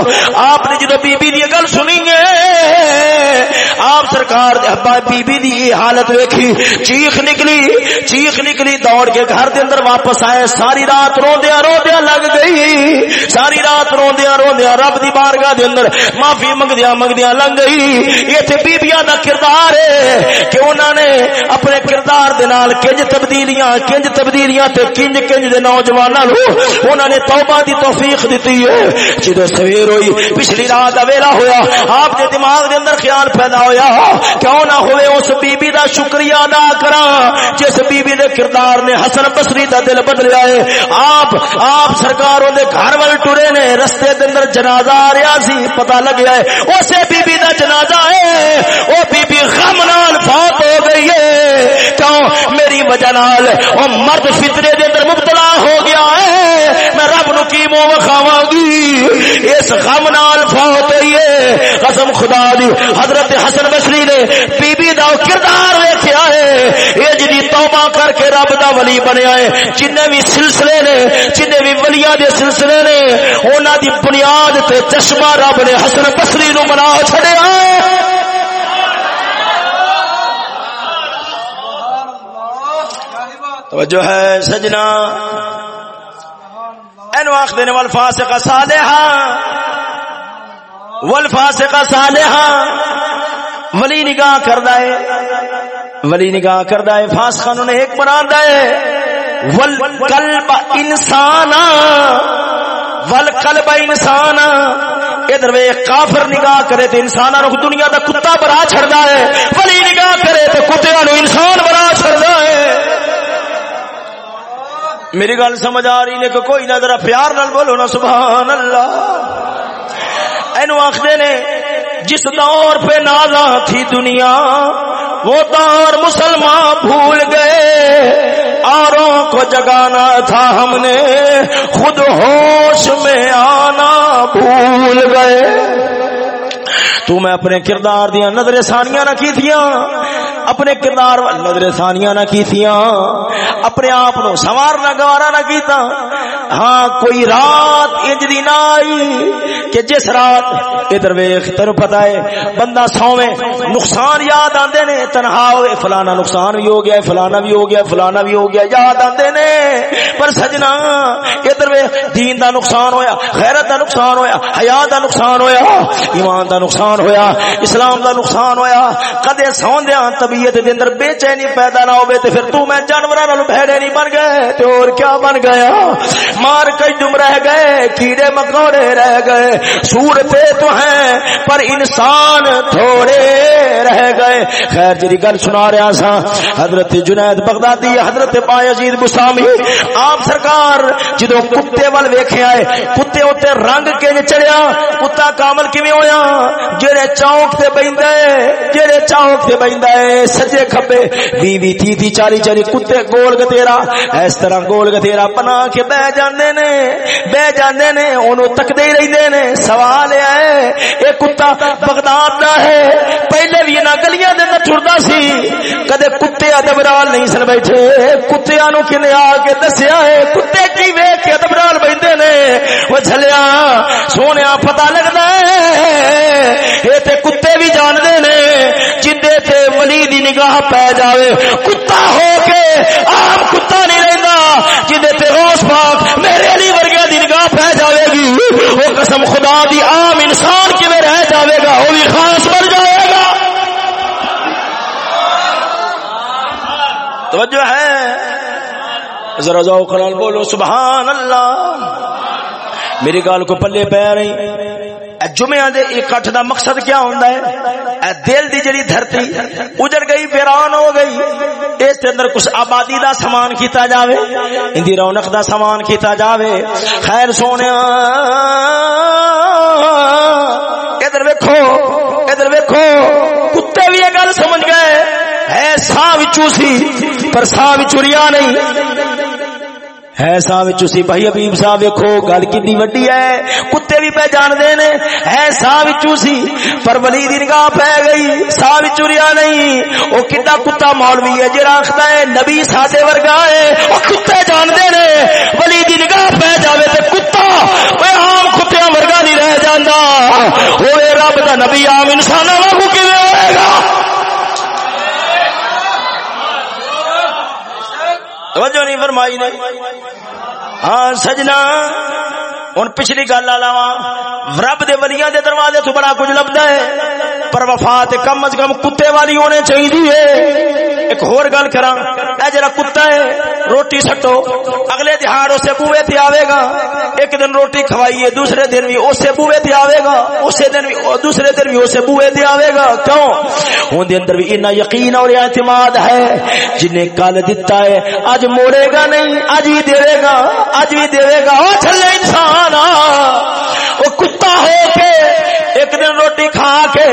آپ نے جدو بی بی دی گل سنی ہے، آپ سرکار بی بی دی حالت ویکھی، چیخ نکلی چیخ نکلی، دوڑ کے گھر دے اندر واپس آئے، ساری رات روندیا روندیا لگ گئی۔ ساری رات روندیا روندیا رب دی بارگاہ دے اندر معافی منگدیا منگدیا لنگ گئی۔ ایتھے بیبییاں دا کردار ہے کہ انہاں نے اپنے کردار دے نال کنج تبدیلیاں کنج تبدیلیاں تے کنج کنج دے نوجواناں نو انہاں نے توبہ دی توفیق دتی ہے۔ جدوں سویر ہوئی، پچھلی رات دا ویلا ہویا، آپ دے دماغ دے اندر خیال پیدا ہویا، کیوں نہ ہوئے اس بی بی دا شکریہ ادا کراں، جس بی بی دے کردار نے حسن بصری دا دل بدلیا ہے۔ آپ آپ سرکار دے گھر ول ٹرے نے، رستے دے اندر جنازہ آ رہا سی، پتہ لگیا ہے، اسے بی بی دا جنازہ ہے۔ او بی بی غم نال فوت ہو گئی۔ ہے۔ کیوں؟ میری وجہ نال او مرد فطرے دے اندر مبتلا ہو گیا ہے۔ میں رب نو کی منہ وکھاواں گی؟ اس غم نال فوت ہوئی ہے۔ قسم خدا دی، حضرت حسن بصری نے بی بی دا کردار ویکھیا ہے۔ اے جڑی توبہ کر کے رب دا ولی بنیا ہے۔ جنے بھی سلسلے نے جنے بھی ولیاں دے سلسلے نے، انہاں دی بنیاد تے چشمہ رب نے حسن بصری نو بنا چھڈیا توجہ ہے سجنا۔ اینو آخ دینے والفاسق صالحا والفاسق صالحا ولی نگاہ کردہ ہے۔ ولی نگاہ کردہ ہے۔ فاسقانوں نے ایک بنا ہے۔ والقلب انسانا والقلب انسانا ادھر وے کافر نگاہ کرے تے انساناں نو دنیا دا کتا بنا چھڑدا ہے۔ ولی نگاہ کرے تے کتےاں نو انسان بنا چھڑدا ہے۔ میری گل سمجھ آ رہی نے کہ کوئی نہ ذرا پیار نال بولو نا سبحان اللہ اینو آخدے نے، جس دور پہ نازا تھی دنیا، وہ دور مسلمان بھول گئے۔ آروں کو جگانا تھا ہم نے، خود ہوش میں آنا بھول گئے۔ تو میں اپنے کردار دیا نظر ثانیاں نہ کی تھیاں اپنے کردار نظر ثانیاں نہ کی تھیاں اپنے آپ نو سوارنا گوارا نہ کیتا۔ ہاں کوئی رات انج دی نہ آئی کہ جس رات ادھر ویکھ تینو پتہ ہے، بندہ سوویں، نقصان یاد آندے نے، تنہا ہوئے، فلانا نقصان بھی ہو گیا، فلانا بھی ہو گیا، فلانا بھی ہو گیا، یاد آندے نے۔ پر سجنا، ادھر ویکھ، دین دا نقصان ہویا، غیرت دا نقصان ہویا، حیا دا نقصان ہویا، ایمان دا نقصان ہویا، اسلام دا نقصان ہویا، کدے سوندیاں طبیعت دے اندر بے چینی پیدا نہ ہوے تے پھر تو میں جانوراں نال بھڑے نہیں بن گئے تے اور کیا بن گیا؟ مار کئی ڈم رہ گئے، کیڑے مکوڑے رہ گئے، صورتیں تو ہیں، پر انسان تھوڑے رہ گئے۔ خیر جی گل سنا رہا سا حضرت جنید بغدادی، حضرت بایزید بسامی آپ سرکار جدو کتے وال ویکھے آئے، کتے اوتے رنگ کے چڑیا کتا کامل کیویں ہویا؟ جڑے چوک تے بیندا ہے جڑے چوک تے بیندا ہے سجے کھبے 20 20 30 40 40 کتے گول گتیرا اس طرح گول گتیرا بنا کے بہ جاندے نے، بہ جاندے نے، اونوں تکدے ہی رہندے نے۔ سوال ہے اے کتا بغداد دا ہے۔ پہلے بھی انہاں گلیاں دے اندر ٹردا سی۔ کدے کتے ادبرال نہیں سن بیٹھے۔ کتےاں نو کنے آ کے دسیا ہے، کتے کی ویکھ کے ادبرال بیندے نے۔ او جھلیا، سونیا پتہ لگدا ہے۔ اے تے کتے بھی جاندے نے تے ولی دی نگاہ پے جاوے، کتا ہو کے عام کتا نہیں رہندا جندے تے روز پاک میرے علی ورگے دی نگاہ پے جاوے گی، او قسم خدا دی عام انسان کیویں رہ جاوے گا، او بھی خاص بن جائے گا۔ توجہ ہے؟ ذرا ذوق نال بولو، سبحان اللہ۔ میری گل کو پلے پے رہی۔ جمعہ دے اکٹھ دا مقصد کیا ہوندا ہے؟ اے دل دی جڑی دھرتی اجڑ گئی، ویران ہو گئی، اس دے اندر کچھ آبادی دا سامان کیتا جاوے ان دی رونق دا سامان کیتا جاوے۔ خیر سونیا، ادھر ویکھو ادھر ویکھو، کتے بھی یہ گل سمجھ گئے، ہے سا وچوں سی، پر سا وچوں ریا نہیں۔ ہے صاحب چسی بھائی حبیب صاحب ویکھو، گل کتنی وڈی ہے بھی پہ جان دے نے ہے سا وچوں سی، پر ولی دی نگاہ پہ گئی۔ سا وچوں ریا نہیں۔ او کڈا کتا مولوی ہے جڑا آکھدا ہے، نبی ساڈے ورگا ہے۔ او کتے جان دے نے ولی دی نگاہ پہ جاوے تے کتا اوے عام کتےاں ورگا نہیں رہ جاندا۔ ہوے رب دا نبی عام انساناں واگو کیویں ہوئے گا؟ توجہ نہیں فرمائی نے۔ ہاں سجنا ہوں پچھلی گل وا رب دے ولیاں دے دروازے تو بڑا کچھ لبدا ہے، پر وفات کم از کم کتے والی ہونے چاہیے ایک ہور گل کراں، اے جڑا کتا ہے، روٹی سٹو، اگلے دہاڑ اسے بوئے تے آوے گا۔ ایک دن روٹی کھوائیے، دوسرے دن بھی اسے بوئے تے آوے گا۔ اسے دن بھی دوسرے دن بھی اسے بوئے تے آوے گا۔ کیوں؟ ہوں دے اندر بھی اتنا یقین اور اعتماد ہے۔ جنہیں کل دتا ہے، اج موڑے گا نہیں، اج بھی دے گا۔ اج بھی دے گا۔ او چلے انسان۔ جانا۔ وہ کتا ہو کے ایک دن روٹی کھا کے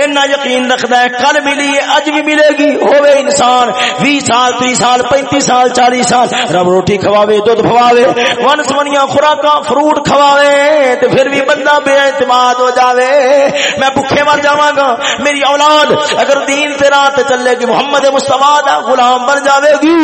اتنا یقین رکھتا ہے، کل ملی ہے، اج بھی ملے گی۔ ہوے انسان بھی سال تی سال پینتی سال، چالیس سال۔ رب روٹی کھواوے، دودھ کھواوے ون سمنیا خوراک فروٹ کھواوے تو پھر بھی بندہ بے اعتماد ہو جاوے۔ میں بھوکے مر جاواں گا۔ میری اولاد، اگر دین پہ رات چلے گی، محمد مصطفیٰ دا غلام مر جاوے گی۔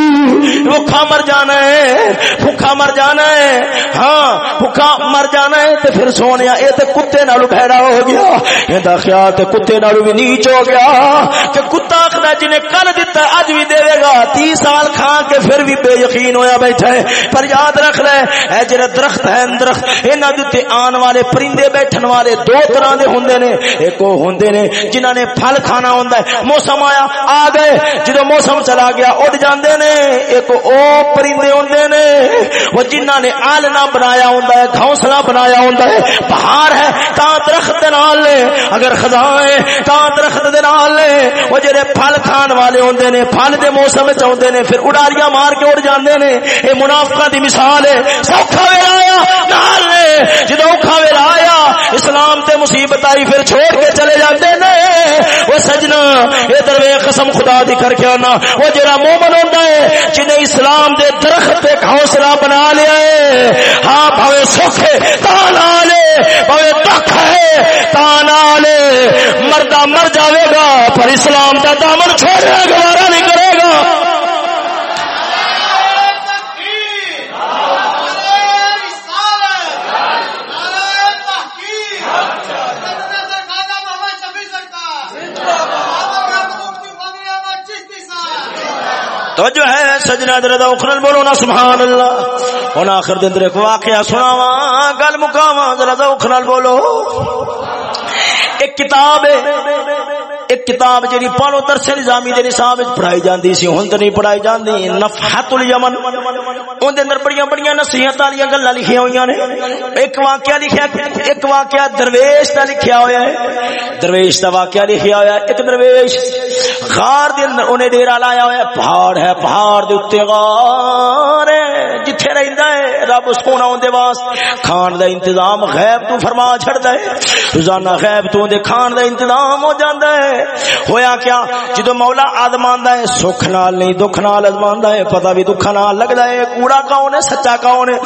بھوکا مر جانا ہے بھوکا مر جانا ہے۔ ہاں بھوکا مر جانا ہے تو پھر سونے یہ تو کتے نالو بھڑا ہو گیا۔ یہ خیال تے کتے نالو بھی نیچ ہو گیا۔ کہ کتا آخر جنہیں کل دتا اج بھی دے گا۔ تی سال کھا کے پھر بھی بے یقین ہویا بیٹھا ہے۔ پر یاد رکھ لے اے جڑا درخت ہے درخت، انہاں دے تے آن والے پرندے بیٹھن والے دو طرح دے ہوندے نے۔ ایک او ہوندے نے جنہاں نے پھل کھانا ہوندا ہے۔ موسم آیا، آ گئے۔ جدوں موسم چلا گیا اڑ جاندے نے۔ ایک او پرندے ہوندے نے، وہ جنہاں نے آلنا بنایا ہوندا ہے گھونسلا بنایا ہوندا ہے۔ پہاڑ ہے تا درخت نال اگر خزاں ہے، تا درخت دے نال لے وہ جڑے پھل کھان والے ہوندے نے، پھل دے موسم وچ اوندے نے، پھر اڈاریاں مار کے اڑ جاندے نے۔ اے منافقاں دی مثال ہے۔ سوکھا ویلا آیا، نال لے جدوں اوکھا ویلا آیا، اسلام تے مصیبت آئی، پھر چھوڑ کے چلے جاندے نے۔ وہ سجنا، اے دروے قسم خدا دی کر کے آنا۔ وہ جڑا مومن ہوندا ہے جنے اسلام دے درخت تے گھونسلا بنا لیا ہے۔ ہاں بھاوے سکھ ہے۔ تا نال بھاوے تک ہے تا نال مر جاوے گا، پر اسلام دا دامن چھوڑے گوارا نہیں کرے گا۔ تو جو ہے سجنا درد اخرل بولو نا سبحان اللہ ہن آخر دن ایک واقعہ سناواں، گل مکاواں درد اخرل بولو۔ ایک کتاب ہے۔ ایک کتاب جی پانو درس نظامی دے نصاب پڑھائی جاندی سی، ہن تے نہیں پڑھائی جاندی۔ نفحت الیمن اون دے اندر بڑیاں بڑیاں نصیحت والی گلاں لکھیاں ہویاں نے۔ ایک واقعہ لکھیا ایک واقعہ درویش دا لکھیا ہویا ہے۔ درویش دا واقعہ لکھیا ہویا ہے، ایک درویش۔ غار دے اندر اونے ڈیرا لایا ہویا ہے، پہاڑ ہے، پہاڑ دے اوتے غار ہے۔ جتھے رہندا ہے، رب سونا اون دے واسطے؟ کھان دا انتظام غیب تو فرما چھڑدا ہے۔ روزانہ غیب تو دے کھان دا انتظام ہو جاندا ہے۔ ہویا کیا؟ جدو مولا آدماندا ہے، سکھ نال نہیں، دکھ نال آزماندا ہے۔ پتہ بھی دکھ نال لگدا ہے، کوڑا کون ہے، سچا کون ہے؟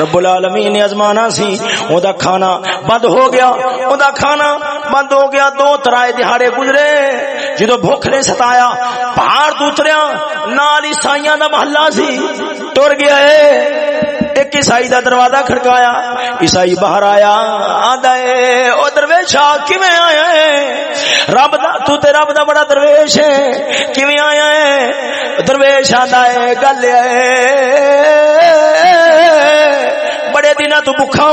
رب العالمین نے آزمانا سی اوندا کھانا بند ہو گیا۔ اوندا کھانا بند ہو گیا، دو ترائے دہاڑے گزرے۔ جدو بھوک نے ستایا، پہاڑ تو اتریا، نال عیسائیاں دا محلہ سی، ٹر گیا ہے ایک عیسائی دا دروازہ کھڑکایا، عیسائی باہر آیا، آندا ہے او درویش آ کیویں آیا ہے رب دا، تو تے رب دا بڑا درویش ہے کیویں آیا ہے درویش آندا ہے گل ہے بڑے دن تو بکھا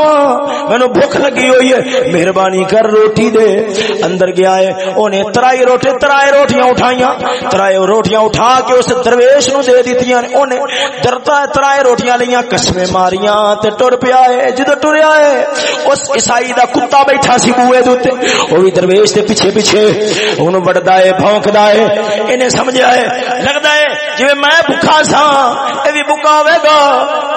مینو بھوک لگی ہوئی ہے۔ مہربانی کر روٹی دے۔ اندر گیا ہے۔ انہیں ترائی روٹی ترائے روٹیاں اٹھائیاں۔ ترائے روٹیاں اٹھا کے اس درویش نو دے دیتی انہیں درتا ترائے روٹیاں لیاں، قسمیں ماریاں تے ٹر پیا ہے۔ جدو ٹریا ہے، اس عیسائی دا کتا بیٹھا سی بوئے دوتے وہ بھی درویش دے پیچھے پیچھے۔ انہوں بڑھدا ہے، بھونکدا ہے۔ انہیں سمجھا ہے، لگدا ہے، جویں میں بھوکا سا اے بھی بھوکا ہوے گا۔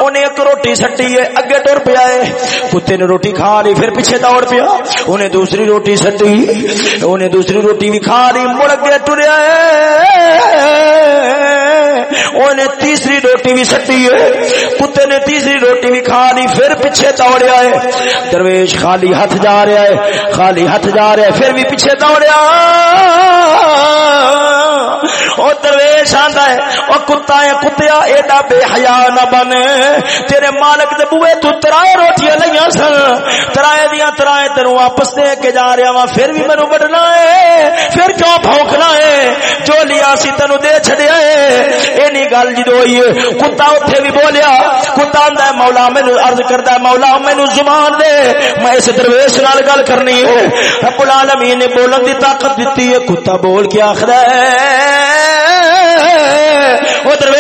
انہیں ایک روٹی سٹی ہے، اگے ٹر پیا ہے۔ کتے نے روٹی کھا لی، پھر پیچھے دوڑ پیا۔ انہیں دوسری روٹی سٹی انہیں دوسری روٹی بھی کھا لی، مڑ اگے ٹریا انہیں تیسری روٹی بھی سٹی ہے۔ کتے نے تیسری روٹی بھی کھا لی، پھر پیچھے دوڑیا ہے۔ درویش خالی ہاتھ جا رہا ہے، خالی ہاتھ جا رہا ہے، پھر بھی پیچھے دوڑیا۔ او کتا ہے، کتیا، ایڈا بے حیا نہ بن۔ تیرے مالک دے بوئے تو ترائے روٹیاں لیاں سن۔ ترائے دیاں، ترائے تینوں واپس دے کے جا رہا وا پھر بھی مینوں وڈنا ہے، پھر کیوں بھونکنا ہے؟ جو لیا سی تینوں دے چھڈیا ہے۔ اے نہیں گل جدو ہوئی ہے کتا اوتھے بھی بولیا، کتا آندا ہے، مولا مینوں عرض کردا ہے، مولا مینوں زبان دے۔ میں اس درویش نال گل کرنی ہے۔ رب العالمین نے بولن دی طاقت دتی ہے، کتا بول کے آخر ہے۔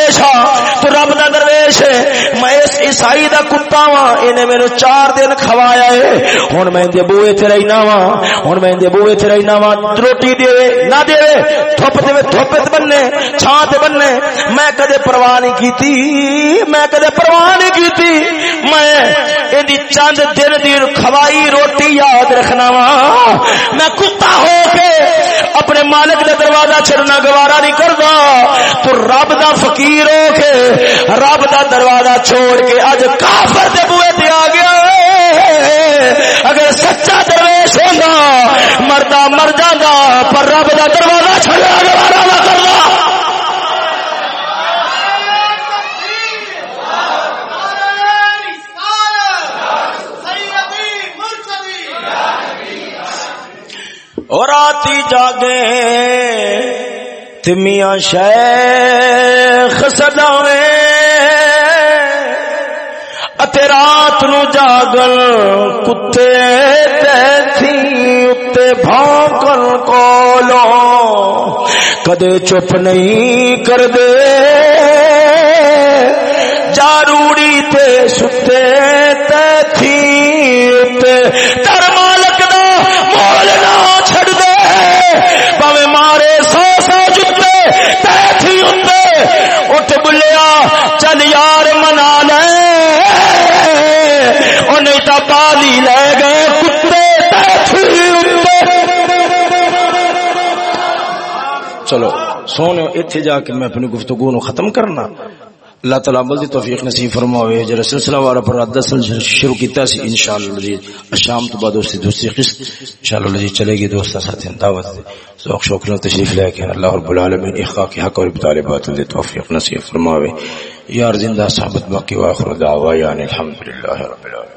وہ درویش تو رب دا درویش ہے۔ میں اس عیسائی دا کتا وا انہیں میرے چار دن کھوایا ہے۔ ہوں میں اندے بوئے تے رہنا وا ہوں میں اندے بوئے تے رہنا وا روٹی دے، نہ دے تھوپ دے تھوپ تے بننے چھان تے بننے۔ میں کدے پرواہ نہیں کیتی، میں کدے پرواہ نہیں کیتی۔ میں ایدی چند دن دی کھوائی روٹی یاد رکھنا وا میں کتا ہو کے اپنے مالک نے دروازہ چھڑنا گوارا نہیں کردا۔ تو رب دا فقیر ہو کے رب دا دروازہ چھوڑ کے اج کافر دے بوئے تے آ گیا اگر سچا درویش ہوگا مردا مر جاگا پر رب دا دروازہ چھڑنا گوارا نہ کردا۔ اور جاگے تمیاں شیخ سداوے اتے رات نو جاگل کتے تھی اتے بھونکل کولو۔ کدے چپ نہیں کر دے جاروڑی تے ستے چلو، سونے اتنے جا کے میں اپنی گفتگو نو ختم کرنا۔ اللہ تعالی عمل دی توفیق نصیب فرماوے۔ جڑا سلسلہ وارا پر دسل شروع کیتا سی، انشاءاللہ جی شام تو بعد اس دی دوسری قسط، انشاءاللہ جی چلے گی دوست ساتھ دعوت دے۔ ذوق شوق نال تشریف لے کے اللہ رب العالمین احقاق حق اور ابطال باطل دی توفیق نصیب فرماوے۔ یار زندہ ثابت باقی، واخر دعوایا الحمدللہ رب العالمین۔